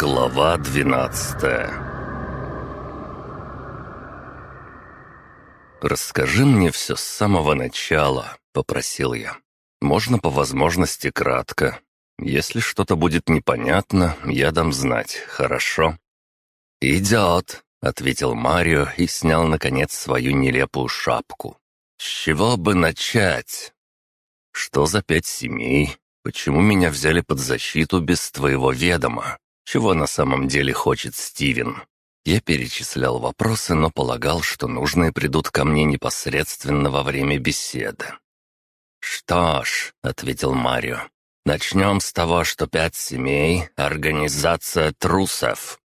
Глава двенадцатая «Расскажи мне все с самого начала», — попросил я. «Можно по возможности кратко. Если что-то будет непонятно, я дам знать, хорошо?» «Идет», — ответил Марио и снял, наконец, свою нелепую шапку. «С чего бы начать?» «Что за пять семей? Почему меня взяли под защиту без твоего ведома? Чего на самом деле хочет Стивен?» Я перечислял вопросы, но полагал, что нужные придут ко мне непосредственно во время беседы. «Что ж», — ответил Марио, — «начнем с того, что пять семей — организация трусов».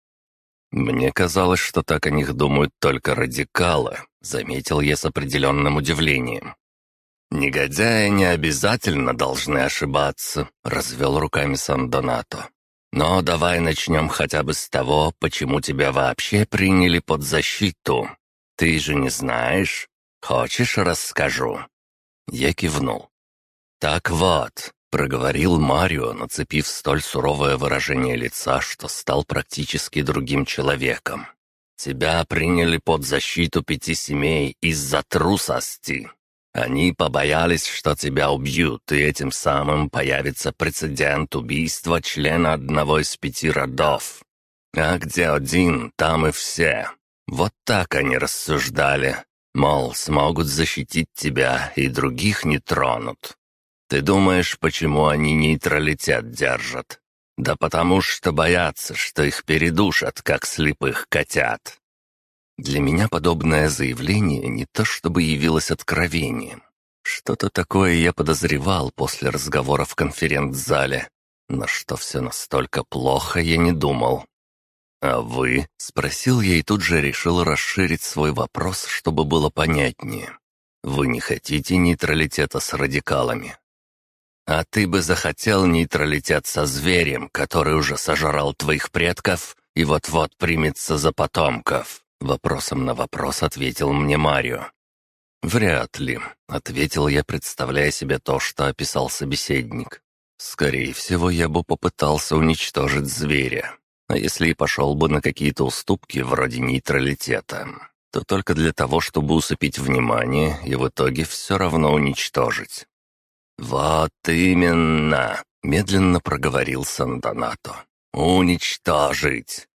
«Мне казалось, что так о них думают только радикалы», — заметил я с определенным удивлением. «Негодяи не обязательно должны ошибаться», — развел руками Сан-Донато. «Но давай начнем хотя бы с того, почему тебя вообще приняли под защиту. Ты же не знаешь? Хочешь, расскажу?» Я кивнул. «Так вот», — проговорил Марио, нацепив столь суровое выражение лица, что стал практически другим человеком. «Тебя приняли под защиту пяти семей из-за трусости. Они побоялись, что тебя убьют, и этим самым появится прецедент убийства члена одного из пяти родов. А где один, там и все. Вот так они рассуждали. Мол, смогут защитить тебя, и других не тронут. Ты думаешь, почему они нейтралитет держат? Да потому что боятся, что их передушат, как слепых котят. Для меня подобное заявление не то чтобы явилось откровением. Что-то такое я подозревал после разговора в конференц-зале, но что все настолько плохо, я не думал. «А вы?» — спросил я и тут же решил расширить свой вопрос, чтобы было понятнее. «Вы не хотите нейтралитета с радикалами?» «А ты бы захотел нейтралитет со зверем, который уже сожрал твоих предков и вот-вот примется за потомков?» Вопросом на вопрос ответил мне Марио. «Вряд ли», — ответил я, представляя себе то, что описал собеседник. «Скорее всего, я бы попытался уничтожить зверя. А если и пошел бы на какие-то уступки вроде нейтралитета, то только для того, чтобы усыпить внимание и в итоге все равно уничтожить». «Вот именно», — медленно проговорил Сандонато. «Уничтожить.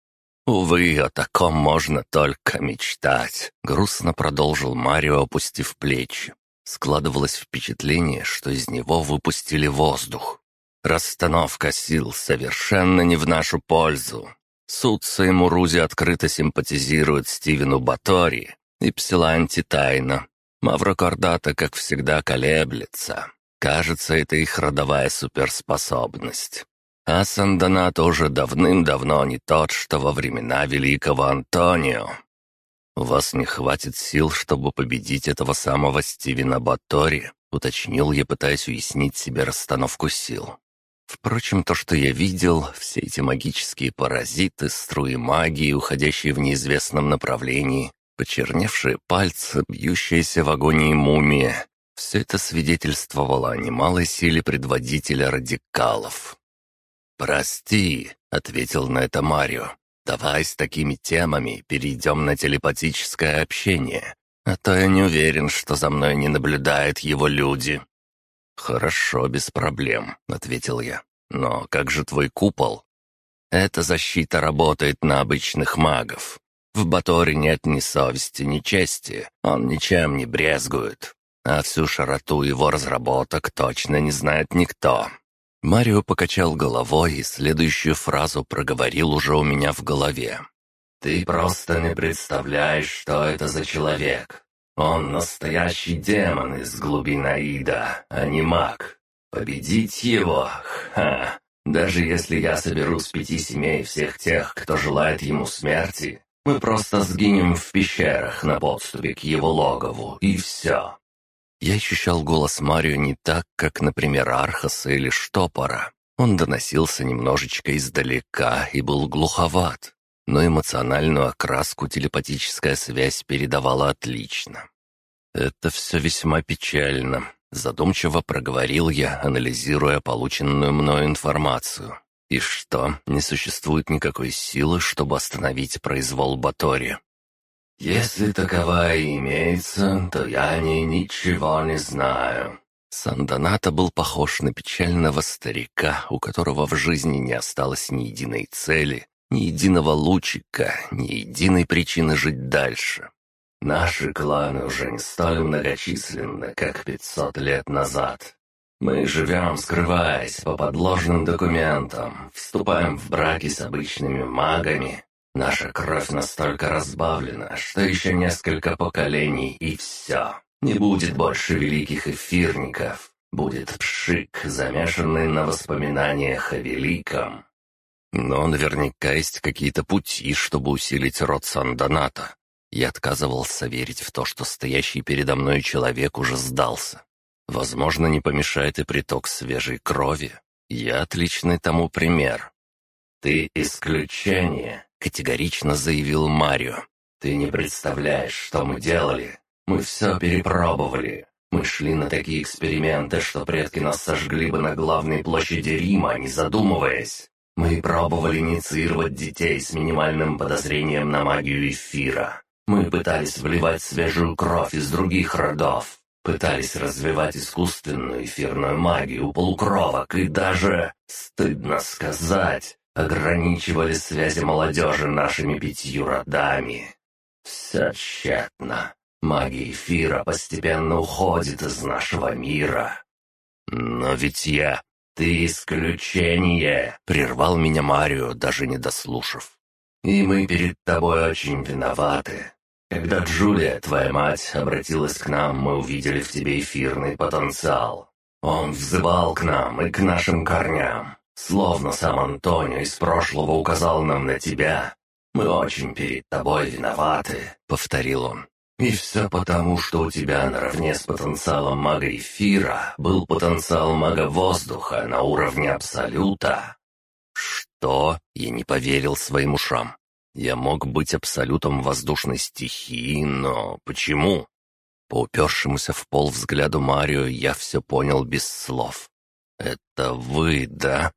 «Увы, о таком можно только мечтать», — грустно продолжил Марио, опустив плечи. Складывалось впечатление, что из него выпустили воздух. Расстановка сил совершенно не в нашу пользу. Судца и Мурузи открыто симпатизируют Стивену Батори и Псиланти тайно. Мавро Кордата, как всегда, колеблется. Кажется, это их родовая суперспособность. А Сандана тоже давным-давно не тот, что во времена великого Антонио. У вас не хватит сил, чтобы победить этого самого Стивена Батори, уточнил я, пытаясь уяснить себе расстановку сил. Впрочем, то, что я видел, все эти магические паразиты, струи магии, уходящие в неизвестном направлении, почерневшие пальцы, бьющиеся в агонии мумия, все это свидетельствовало о немалой силе предводителя радикалов. «Прости», — ответил на это Марио. «Давай с такими темами перейдем на телепатическое общение, а то я не уверен, что за мной не наблюдают его люди». «Хорошо, без проблем», — ответил я. «Но как же твой купол?» «Эта защита работает на обычных магов. В Баторе нет ни совести, ни чести, он ничем не брезгует. А всю широту его разработок точно не знает никто. Марио покачал головой и следующую фразу проговорил уже у меня в голове. «Ты просто не представляешь, что это за человек. Он настоящий демон из глубин Аида, а не маг. Победить его? Ха! Даже если я соберу с пяти семей всех тех, кто желает ему смерти, мы просто сгинем в пещерах на подступе к его логову, и все. Я ощущал голос Марио не так, как, например, Архаса или Штопора. Он доносился немножечко издалека и был глуховат, но эмоциональную окраску телепатическая связь передавала отлично. «Это все весьма печально», — задумчиво проговорил я, анализируя полученную мною информацию. И что, не существует никакой силы, чтобы остановить произвол Батори? «Если таковая имеется, то я о ней ничего не знаю». Сандоната был похож на печального старика, у которого в жизни не осталось ни единой цели, ни единого лучика, ни единой причины жить дальше. Наши кланы уже не столь многочисленны, как пятьсот лет назад. Мы живем, скрываясь по подложным документам, вступаем в браки с обычными магами. Наша кровь настолько разбавлена, что еще несколько поколений и все. Не будет больше великих эфирников. Будет пшик, замешанный на воспоминаниях о великом. Но наверняка есть какие-то пути, чтобы усилить род Сандоната. Я отказывался верить в то, что стоящий передо мной человек уже сдался. Возможно, не помешает и приток свежей крови. Я отличный тому пример. «Ты исключение», — категорично заявил Марио. «Ты не представляешь, что мы делали. Мы все перепробовали. Мы шли на такие эксперименты, что предки нас сожгли бы на главной площади Рима, не задумываясь. Мы пробовали инициировать детей с минимальным подозрением на магию эфира. Мы пытались вливать свежую кровь из других родов, пытались развивать искусственную эфирную магию у полукровок и даже, стыдно сказать, ограничивали связи молодежи нашими пятью родами. Все тщетно. Магия эфира постепенно уходит из нашего мира. Но ведь я... «Ты исключение!» — прервал меня Марио, даже не дослушав. «И мы перед тобой очень виноваты. Когда Джулия, твоя мать, обратилась к нам, мы увидели в тебе эфирный потенциал. Он взывал к нам и к нашим корням, словно сам Антонио из прошлого указал нам на тебя. Мы очень перед тобой виноваты», — повторил он. «И все потому, что у тебя наравне с потенциалом мага эфира был потенциал мага воздуха на уровне Абсолюта». «Что?» — я не поверил своим ушам. Я мог быть абсолютом воздушной стихии, но почему? По упершемуся в пол взгляду Марио я все понял без слов. «Это вы, да?»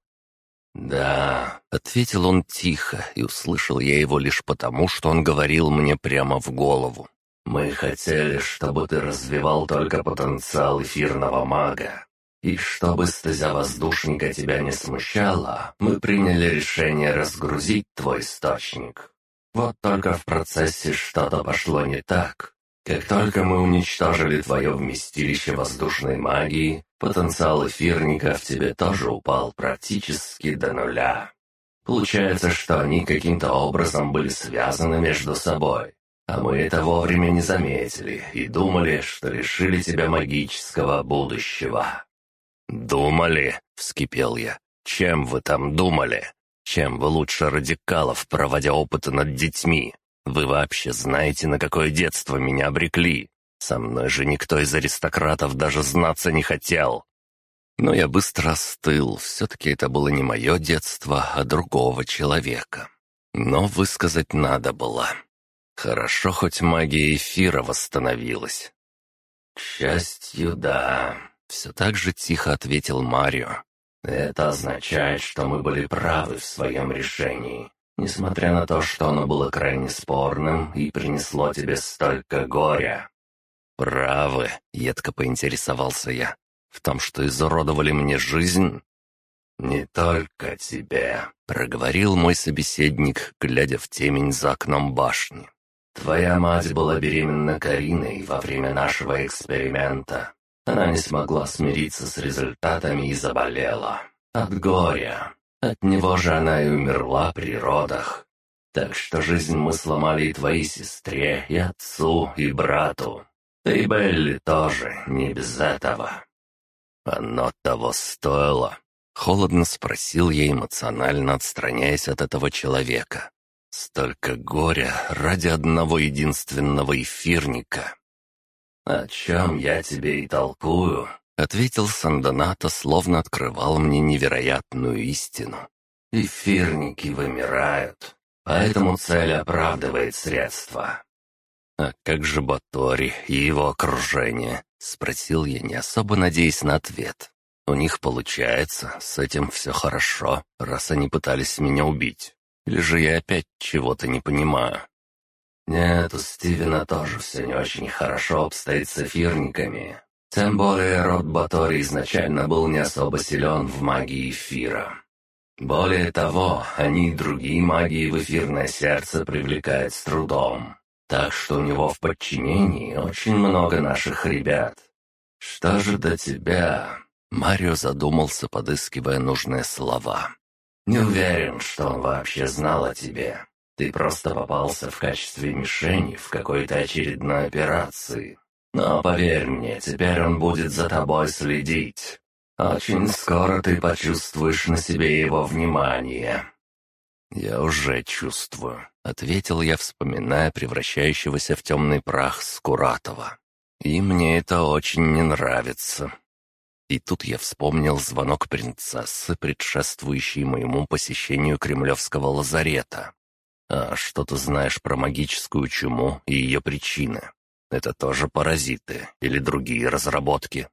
«Да», — ответил он тихо, и услышал я его лишь потому, что он говорил мне прямо в голову. «Мы хотели, чтобы ты развивал только потенциал эфирного мага. И чтобы стезя воздушника тебя не смущала, мы приняли решение разгрузить твой источник. Вот только в процессе что-то пошло не так. Как только мы уничтожили твое вместилище воздушной магии, потенциал эфирника в тебе тоже упал практически до нуля. Получается, что они каким-то образом были связаны между собой. А мы это вовремя не заметили и думали, что лишили тебя магического будущего. «Думали?» — вскипел я. «Чем вы там думали? Чем вы лучше радикалов, проводя опыты над детьми? Вы вообще знаете, на какое детство меня обрекли? Со мной же никто из аристократов даже знаться не хотел». Но я быстро остыл, все-таки это было не мое детство, а другого человека. Но высказать надо было. Хорошо, хоть магия эфира восстановилась. «К счастью, да», все так же тихо ответил Марио. «Это означает, что мы были правы в своем решении, несмотря на то, что оно было крайне спорным и принесло тебе столько горя». «Правы», — едко поинтересовался я, — «в том, что изуродовали мне жизнь?» «Не только тебе», — проговорил мой собеседник, глядя в темень за окном башни. «Твоя мать была беременна Кариной во время нашего эксперимента. Она не смогла смириться с результатами и заболела. От горя. От него же она и умерла при родах. Так что жизнь мы сломали и твоей сестре, и отцу, и брату. Да и Белли тоже, не без этого. Оно того стоило. Холодно спросил я, эмоционально отстраняясь от этого человека. Столько горя ради одного единственного эфирника. «О чем я тебе и толкую», — ответил Сандонато, словно открывал мне невероятную истину. «Эфирники вымирают, поэтому цель оправдывает средства». «А как же Батори и его окружение?» — спросил я, не особо надеясь на ответ. У них получается, с этим все хорошо, раз они пытались меня убить. Или же я опять чего-то не понимаю?» «Нет, у Стивена тоже все не очень хорошо обстоит с эфирниками. Тем более род Батори изначально был не особо силен в магии эфира. Более того, они и другие магии в эфирное сердце привлекают с трудом. Так что у него в подчинении очень много наших ребят. Что же до тебя?» Марио задумался, подыскивая нужные слова. «Не уверен, что он вообще знал о тебе. Ты просто попался в качестве мишени в какой-то очередной операции. Но поверь мне, теперь он будет за тобой следить. Очень скоро ты почувствуешь на себе его внимание». «Я уже чувствую», — ответил я, вспоминая превращающегося в темный прах Скуратова. «И мне это очень не нравится». И тут я вспомнил звонок принцессы, предшествующий моему посещению кремлевского лазарета. «А что ты знаешь про магическую чуму и ее причины? Это тоже паразиты или другие разработки?»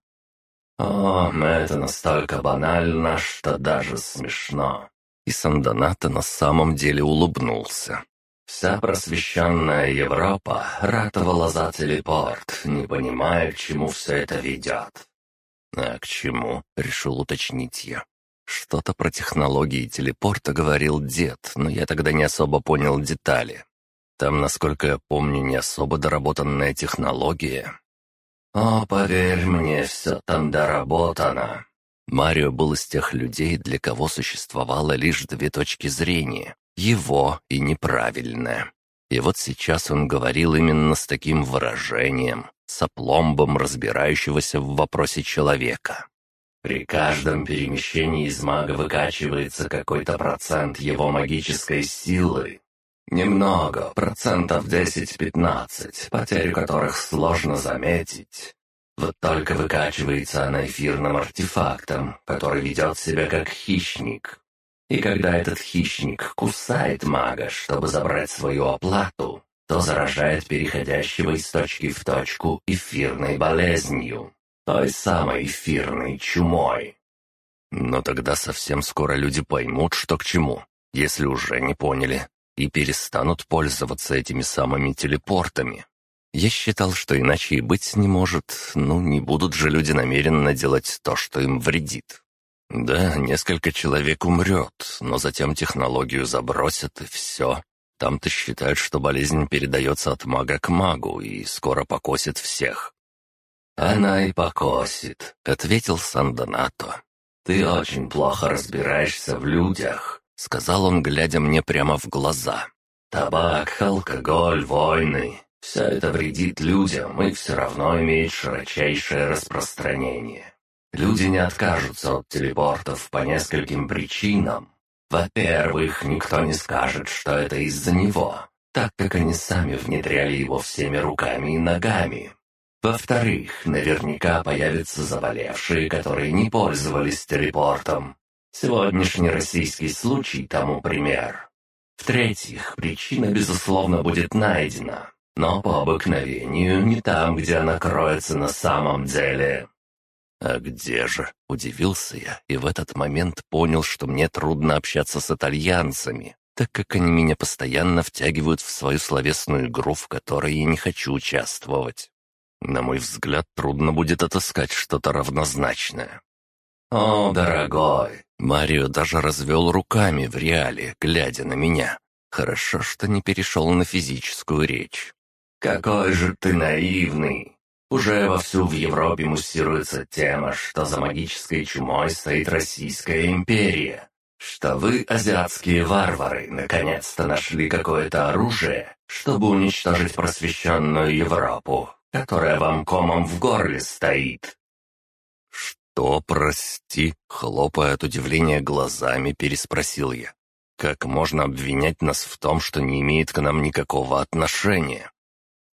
«О, это настолько банально, что даже смешно». И Сандоната на самом деле улыбнулся. Вся просвещенная Европа ратовала за телепорт, не понимая, к чему все это ведет. «А к чему?» — решил уточнить я. Что-то про технологии телепорта говорил дед, но я тогда не особо понял детали. Там, насколько я помню, не особо доработанная технология. «О, поверь мне, все там доработано». Марио был из тех людей, для кого существовало лишь две точки зрения — его и неправильное. И вот сейчас он говорил именно с таким выражением, с опломбом разбирающегося в вопросе человека. При каждом перемещении из мага выкачивается какой-то процент его магической силы. Немного, процентов 10-15, потерю которых сложно заметить. Вот только выкачивается она эфирным артефактом, который ведет себя как хищник. И когда этот хищник кусает мага, чтобы забрать свою оплату, то заражает переходящего из точки в точку эфирной болезнью, той самой эфирной чумой. Но тогда совсем скоро люди поймут, что к чему, если уже не поняли и перестанут пользоваться этими самыми телепортами. Я считал, что иначе и быть не может, ну не будут же люди намеренно делать то, что им вредит. Да, несколько человек умрет, но затем технологию забросят и все. Там-то считают, что болезнь передается от мага к магу и скоро покосит всех. «Она и покосит», — ответил Сандонато. «Ты очень плохо разбираешься в людях. — сказал он, глядя мне прямо в глаза. «Табак, алкоголь, войны — все это вредит людям и все равно имеет широчайшее распространение. Люди не откажутся от телепортов по нескольким причинам. Во-первых, никто не скажет, что это из-за него, так как они сами внедряли его всеми руками и ногами. Во-вторых, наверняка появятся заболевшие, которые не пользовались телепортом, Сегодняшний российский случай тому пример. В-третьих, причина, безусловно, будет найдена, но по обыкновению не там, где она кроется на самом деле. «А где же?» — удивился я, и в этот момент понял, что мне трудно общаться с итальянцами, так как они меня постоянно втягивают в свою словесную игру, в которой я не хочу участвовать. На мой взгляд, трудно будет отыскать что-то равнозначное. «О, дорогой!» Марио даже развел руками в реале, глядя на меня. Хорошо, что не перешел на физическую речь. «Какой же ты наивный! Уже вовсю в Европе муссируется тема, что за магической чумой стоит Российская империя, что вы, азиатские варвары, наконец-то нашли какое-то оружие, чтобы уничтожить просвещенную Европу, которая вам комом в горле стоит. «Что, прости?» — хлопая от удивления глазами, переспросил я. «Как можно обвинять нас в том, что не имеет к нам никакого отношения?»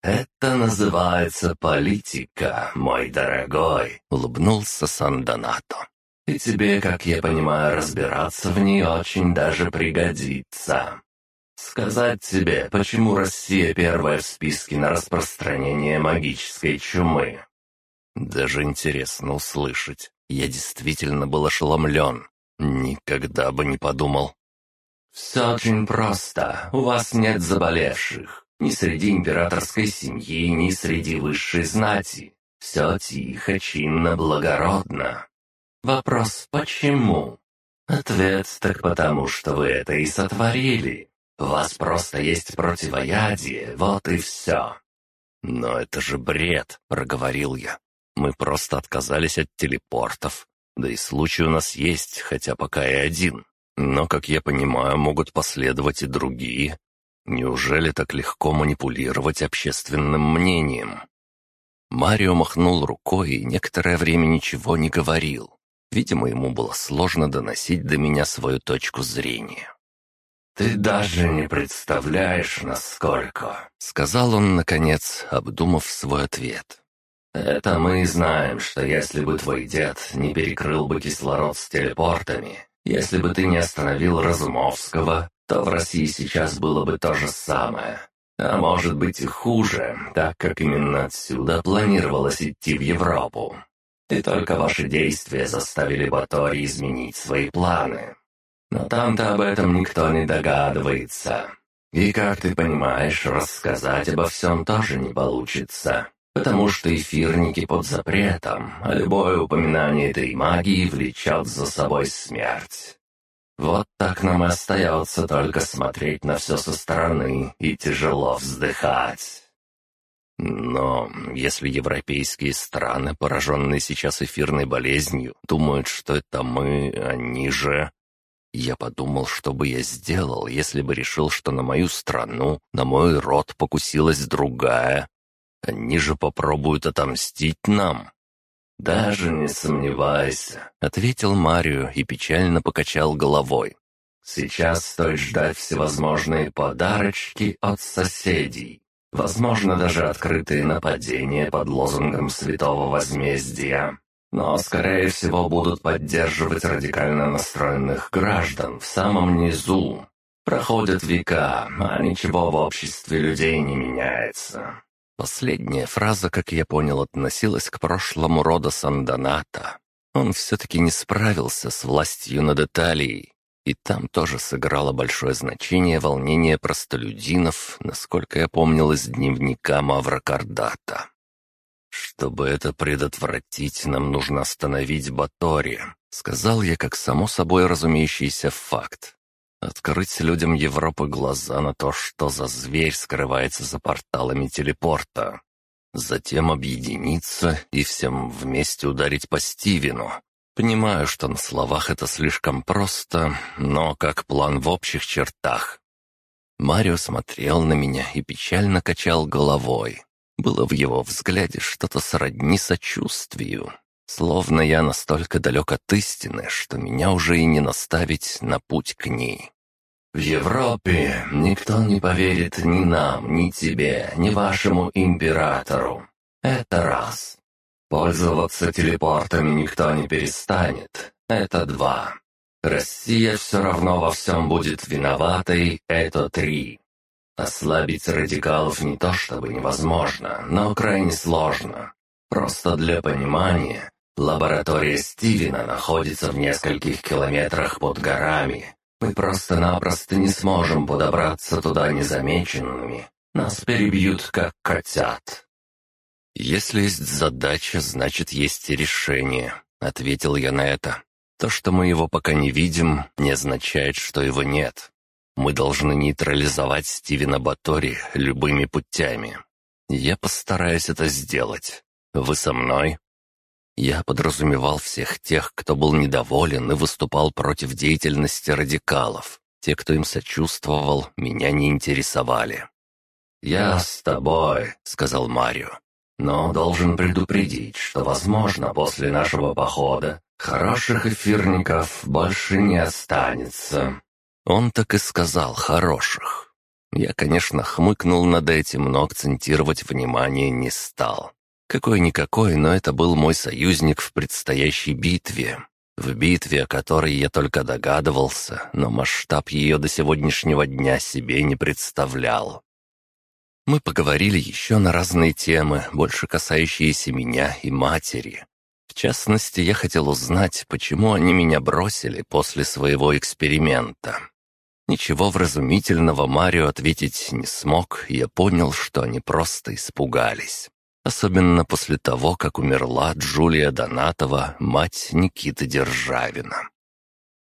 «Это называется политика, мой дорогой», — улыбнулся Сан-Донато. «И тебе, как я понимаю, разбираться в ней очень даже пригодится. Сказать тебе, почему Россия первая в списке на распространение магической чумы?» Даже интересно услышать. Я действительно был ошеломлен. Никогда бы не подумал. «Все очень просто. У вас нет заболевших. Ни среди императорской семьи, ни среди высшей знати. Все тихо, чинно, благородно. Вопрос «почему?» Ответ «так потому, что вы это и сотворили. У вас просто есть противоядие, вот и все». «Но это же бред», — проговорил я. «Мы просто отказались от телепортов. Да и случай у нас есть, хотя пока и один. Но, как я понимаю, могут последовать и другие. Неужели так легко манипулировать общественным мнением?» Марио махнул рукой и некоторое время ничего не говорил. Видимо, ему было сложно доносить до меня свою точку зрения. «Ты даже не представляешь, насколько...» — сказал он, наконец, обдумав свой ответ. «Это мы знаем, что если бы твой дед не перекрыл бы кислород с телепортами, если бы ты не остановил Разумовского, то в России сейчас было бы то же самое. А может быть и хуже, так как именно отсюда планировалось идти в Европу. И только ваши действия заставили Батори изменить свои планы. Но там-то об этом никто не догадывается. И, как ты понимаешь, рассказать обо всем тоже не получится. Потому что эфирники под запретом, а любое упоминание этой магии влечет за собой смерть. Вот так нам и остается только смотреть на все со стороны и тяжело вздыхать. Но если европейские страны, пораженные сейчас эфирной болезнью, думают, что это мы, они же... Я подумал, что бы я сделал, если бы решил, что на мою страну, на мой род покусилась другая. Они же попробуют отомстить нам. «Даже не сомневайся», — ответил Марио и печально покачал головой. «Сейчас стоит ждать всевозможные подарочки от соседей. Возможно, даже открытые нападения под лозунгом святого возмездия. Но, скорее всего, будут поддерживать радикально настроенных граждан в самом низу. Проходят века, а ничего в обществе людей не меняется. Последняя фраза, как я понял, относилась к прошлому рода Сандоната. Он все-таки не справился с властью над Италией, и там тоже сыграло большое значение волнение простолюдинов, насколько я помнил из дневника Мавра Кардата. «Чтобы это предотвратить, нам нужно остановить Батори», — сказал я как само собой разумеющийся факт. Открыть людям Европы глаза на то, что за зверь скрывается за порталами телепорта. Затем объединиться и всем вместе ударить по Стивену, Понимаю, что на словах это слишком просто, но как план в общих чертах. Марио смотрел на меня и печально качал головой. Было в его взгляде что-то сродни сочувствию. Словно я настолько далек от истины, что меня уже и не наставить на путь к ней. «В Европе никто не поверит ни нам, ни тебе, ни вашему императору. Это раз. Пользоваться телепортами никто не перестанет. Это два. Россия все равно во всем будет виноватой. Это три. Ослабить радикалов не то чтобы невозможно, но крайне сложно. Просто для понимания, лаборатория Стивена находится в нескольких километрах под горами. Мы просто-напросто не сможем подобраться туда незамеченными. Нас перебьют, как котят. «Если есть задача, значит, есть и решение», — ответил я на это. «То, что мы его пока не видим, не означает, что его нет. Мы должны нейтрализовать Стивена Батори любыми путями. Я постараюсь это сделать. Вы со мной?» Я подразумевал всех тех, кто был недоволен и выступал против деятельности радикалов. Те, кто им сочувствовал, меня не интересовали. «Я с тобой», — сказал Марио. Но должен предупредить, что, возможно, после нашего похода хороших эфирников больше не останется». Он так и сказал «хороших». Я, конечно, хмыкнул над этим, но акцентировать внимание не стал. Какой-никакой, но это был мой союзник в предстоящей битве. В битве, о которой я только догадывался, но масштаб ее до сегодняшнего дня себе не представлял. Мы поговорили еще на разные темы, больше касающиеся меня и матери. В частности, я хотел узнать, почему они меня бросили после своего эксперимента. Ничего вразумительного Марио ответить не смог, и я понял, что они просто испугались. Особенно после того, как умерла Джулия Донатова, мать Никиты Державина.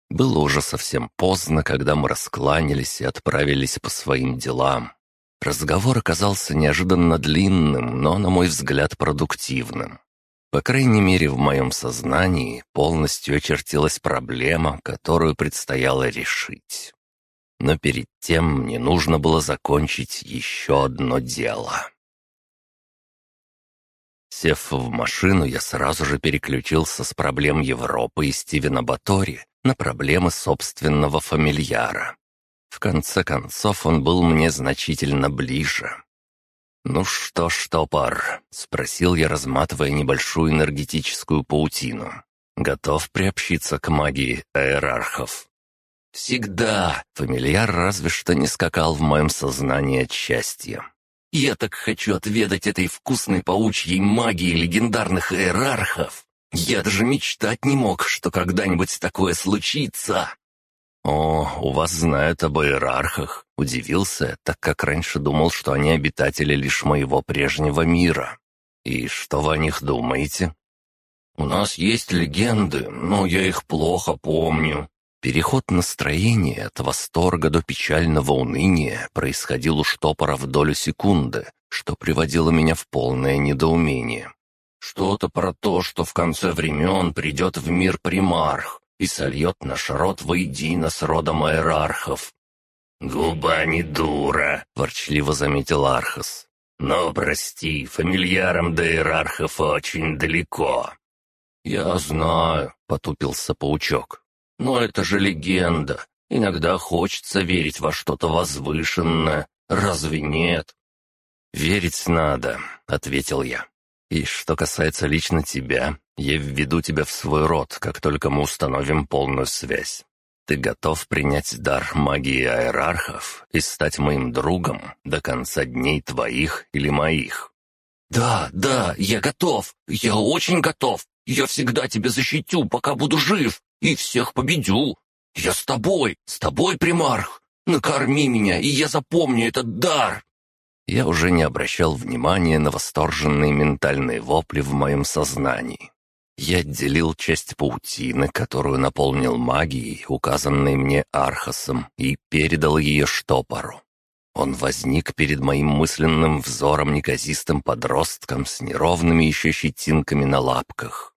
Было уже совсем поздно, когда мы раскланялись и отправились по своим делам. Разговор оказался неожиданно длинным, но, на мой взгляд, продуктивным. По крайней мере, в моем сознании полностью очертилась проблема, которую предстояло решить. Но перед тем мне нужно было закончить еще одно дело. Сев в машину, я сразу же переключился с проблем Европы и Стивена Батори на проблемы собственного фамильяра. В конце концов, он был мне значительно ближе. «Ну что ж, топор?» — спросил я, разматывая небольшую энергетическую паутину. «Готов приобщиться к магии аэрархов?» «Всегда!» — фамильяр разве что не скакал в моем сознании от счастья. «Я так хочу отведать этой вкусной паучьей магии легендарных аэрархов! Я даже мечтать не мог, что когда-нибудь такое случится!» «О, у вас знают об иерархах», — удивился, так как раньше думал, что они обитатели лишь моего прежнего мира. «И что вы о них думаете?» «У нас есть легенды, но я их плохо помню». Переход настроения от восторга до печального уныния происходил у штопора в долю секунды, что приводило меня в полное недоумение. «Что-то про то, что в конце времен придет в мир примарх, и сольет наш род воедино с родом аэрархов». «Губа не дура», — ворчливо заметил Архас. «Но, прости, фамильярам до иерархов очень далеко». «Я знаю», — потупился паучок. «Но это же легенда. Иногда хочется верить во что-то возвышенное. Разве нет?» «Верить надо», — ответил я. «И что касается лично тебя, я введу тебя в свой род, как только мы установим полную связь. Ты готов принять дар магии аэрархов и стать моим другом до конца дней твоих или моих?» «Да, да, я готов! Я очень готов! Я всегда тебя защитю, пока буду жив, и всех победю! Я с тобой, с тобой, примарх! Накорми меня, и я запомню этот дар!» Я уже не обращал внимания на восторженные ментальные вопли в моем сознании. Я отделил часть паутины, которую наполнил магией, указанной мне Архасом, и передал ее штопору. Он возник перед моим мысленным взором неказистым подростком с неровными еще щетинками на лапках.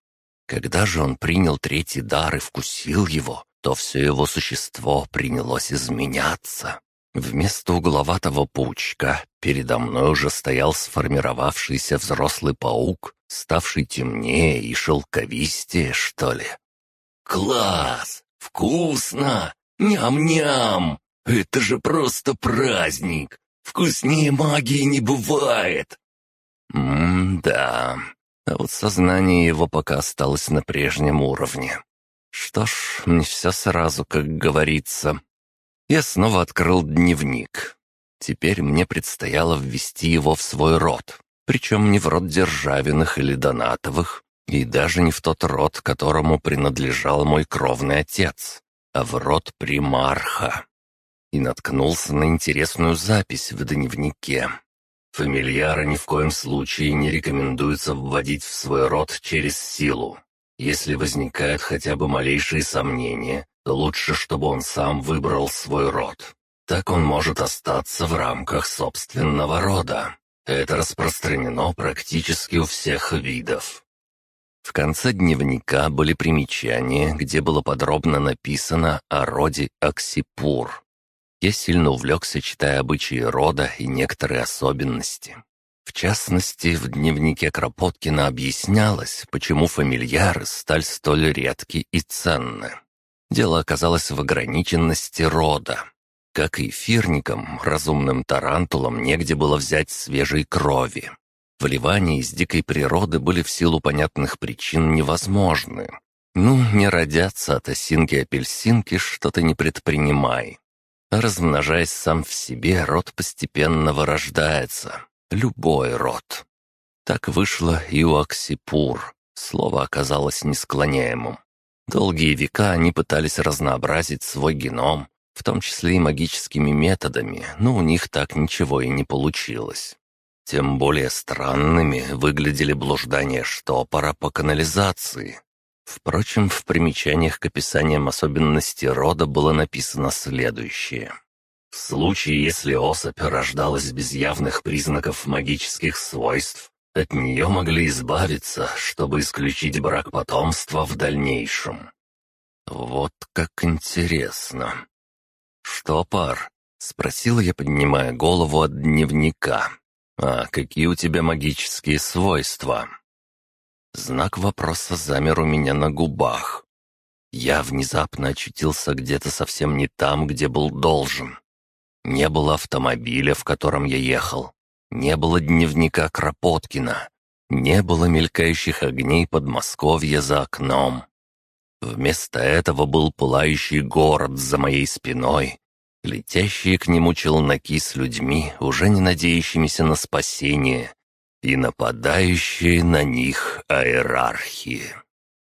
Когда же он принял третий дар и вкусил его, то все его существо принялось изменяться. Вместо угловатого паучка передо мной уже стоял сформировавшийся взрослый паук, ставший темнее и шелковистее, что ли. «Класс! Вкусно! Ням-ням! Это же просто праздник! Вкуснее магии не бывает!» «М-да, а вот сознание его пока осталось на прежнем уровне. Что ж, не все сразу, как говорится. Я снова открыл дневник. Теперь мне предстояло ввести его в свой род. Причем не в род Державиных или Донатовых, и даже не в тот род, которому принадлежал мой кровный отец, а в род Примарха. И наткнулся на интересную запись в дневнике. Фамильяра ни в коем случае не рекомендуется вводить в свой род через силу. Если возникают хотя бы малейшие сомнения, то лучше, чтобы он сам выбрал свой род. Так он может остаться в рамках собственного рода. Это распространено практически у всех видов. В конце дневника были примечания, где было подробно написано о роде Аксипур. Я сильно увлекся, читая обычаи рода и некоторые особенности. В частности, в дневнике Кропоткина объяснялось, почему фамильяры стали столь редки и ценны. Дело оказалось в ограниченности рода. Как и эфирникам, разумным тарантулам негде было взять свежей крови. Вливания из дикой природы были в силу понятных причин невозможны. Ну, не родятся от осинки-апельсинки, что то не предпринимай. Размножаясь сам в себе, род постепенно вырождается. Любой род. Так вышло и у Аксипур. Слово оказалось несклоняемым. Долгие века они пытались разнообразить свой геном, в том числе и магическими методами, но у них так ничего и не получилось. Тем более странными выглядели блуждания штопора по канализации. Впрочем, в примечаниях к описаниям особенностей рода было написано следующее. В случае, если особь рождалась без явных признаков магических свойств, от нее могли избавиться, чтобы исключить брак потомства в дальнейшем. Вот как интересно. «Что, пар?» — спросил я, поднимая голову от дневника. «А какие у тебя магические свойства?» Знак вопроса замер у меня на губах. Я внезапно очутился где-то совсем не там, где был должен. Не было автомобиля, в котором я ехал. Не было дневника Кропоткина. Не было мелькающих огней Подмосковья за окном. Вместо этого был пылающий город за моей спиной, летящие к нему челноки с людьми, уже не надеющимися на спасение, и нападающие на них аэрархии.